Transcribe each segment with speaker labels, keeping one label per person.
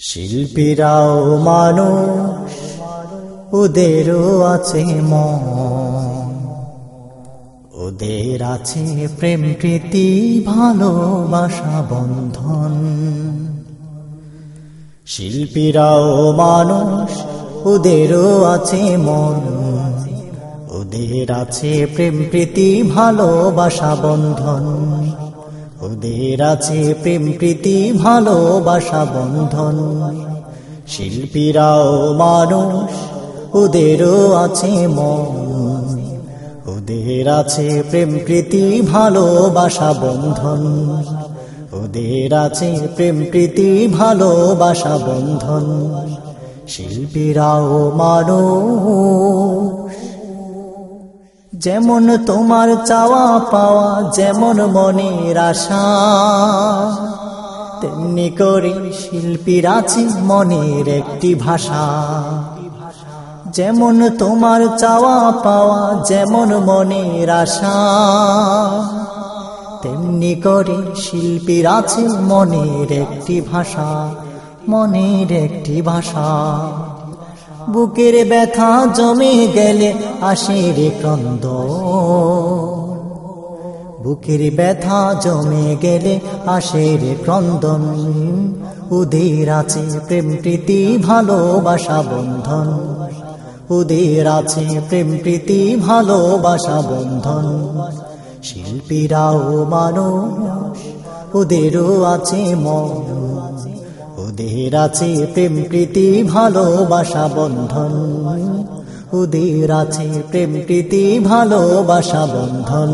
Speaker 1: শিল্পীরাও মানুষ, ওদেরও আছে মন। ওদের আছে প্রেম, প্রীতি, ভালোবাসা, বন্ধন। শিল্পীরাও মানুষ, ওদেরও আছে মন। ওদের আছে প্রেম, প্রীতি, ভালোবাসা, বন্ধন। ওদের আছে প্রেম, প্রীতি, ভালোবাসা, বন্ধন। শিল্পীরাও মানুষ, ওদেরও আছে মন। ওদের আছে প্রেম, প্রীতি, ভালোবাসা, বন্ধন। ওদের আছে প্রেম, প্রীতি, ভালোবাসা, বন্ধন। শিল্পীরাও মানুষ যেমন তোমার চাওয়া পাওয়া, যেমন মনের আশা। তেমনি করে শিল্পীর আছে মনের একটি ভাষা। যেমন তোমার চাওয়া পাওয়া, যেমন মনের আশা। তেমনি করে শিল্পীর আছে মনের একটি ভাষা, মনের একটি ভাষা। বুকের ব্যথা জমে গেলে আসে রে ক্রন্দ। বুকের ব্যথা জমে গেলে আসে রে ক্রন্দন উদের আছে প্রেম, প্রীতি, ভালোবাসা, বন্ধন। উদের আছে প্রেম, প্রীতি, ভালোবাসা, বন্ধন। শিল্পীরাও মানুষ, ওদেরও আছে মন। ওদের আছে প্রেম, প্রীতি, ভালোবাসা, বন্ধন। ওদের আছে প্রেম, প্রীতি, ভালোবাসা, বন্ধন।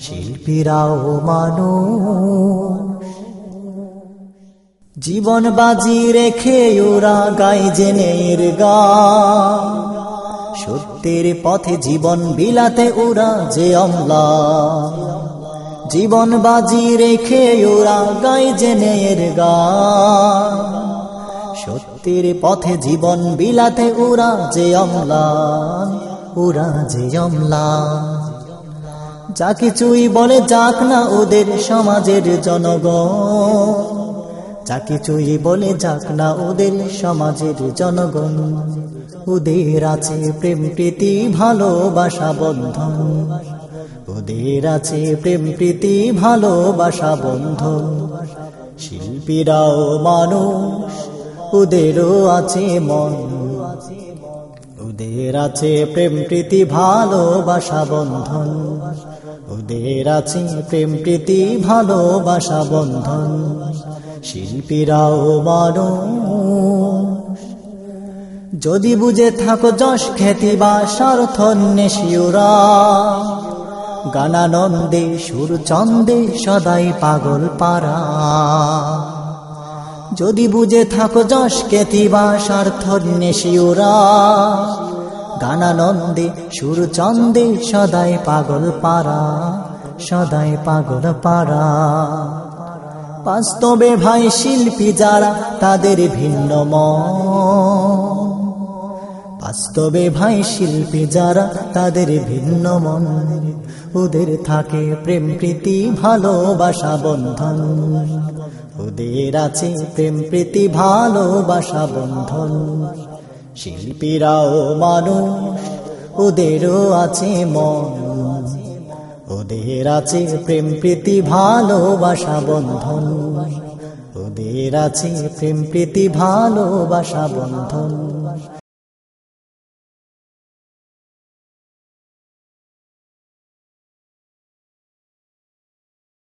Speaker 1: শিল্পীরাও মানুষ। জীবন বাজি রেখে ওরা গাই জেনের গা। সত্যের পথে জীবন বিলাতে ওরা যে অমলা। জীবন বাজি রেখে ওরা গাই জেনের গা সত্যের পথে জীবন বিলাতে ওরা যে অমলা ওরা যে অমলা যা কিছুই বলে যাক না ওদের সমাজের জনগণ। যা কিছুই বলে যাক না ওদের সমাজের জনগণ। ওদের আছে প্রেম, প্রীতি, ভালোবাসা, বন্ধন। ওদের আছে প্রেম, প্রীতি, ভালোবাসা, বন্ধন। শিল্পীরাও মানুষ, ওদেরও আছে মন। ওদের আছে প্রেম, প্রীতি, ভালোবাসা, বন্ধন। ওদের আছে প্রেম, প্রীতি, ভালোবাসা, বন্ধন। শিল্পীরাও মানুষ। যদি বুঝে থাকো যশ খ্যাতি বা স্বার্থন্বেষীরা গানানন্দে সুর চন্দে সদাই পাগল পারা যদি বুঝে থাকো যশ খ্যাতি বা স্বার্থন্বেষীরা গানানন্দে সুর চন্দে সদাই পাগল পারা সদাই পাগল পারা বাস্তবে ভাই শিল্পী যারা, তাদের ভিন্ন মন বাস্তবে ভাই শিল্পী যারা, তাদের ভিন্ন মন। ওদের থাকে প্রেম, প্রীতি, ভালোবাসা, বন্ধন। ওদের আছে প্রেম, প্রীতি, ভালোবাসা, বন্ধন। শিল্পীরাও মানুষ, ওদেরও আছে মন। ওদের আছে প্রেম, প্রীতি, ভালোবাসা, বন্ধন। ওদের আছে প্রেম, প্রীতি, ভালোবাসা, বন্ধন।